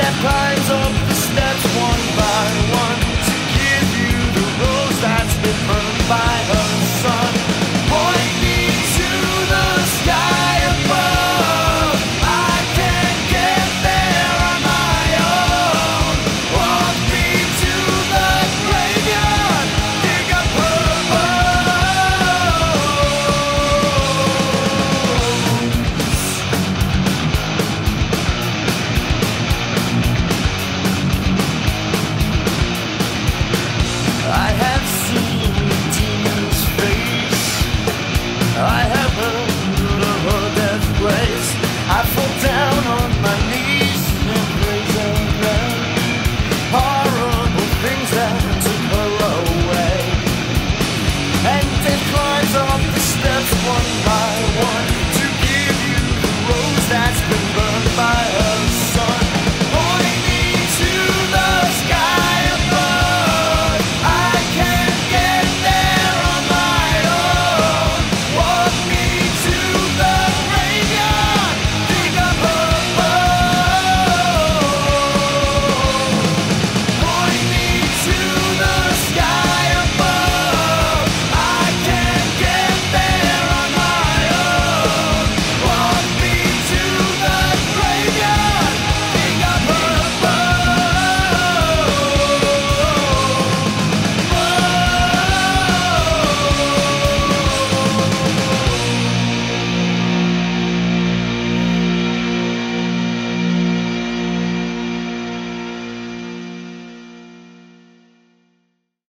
that climbs up the steps one by one.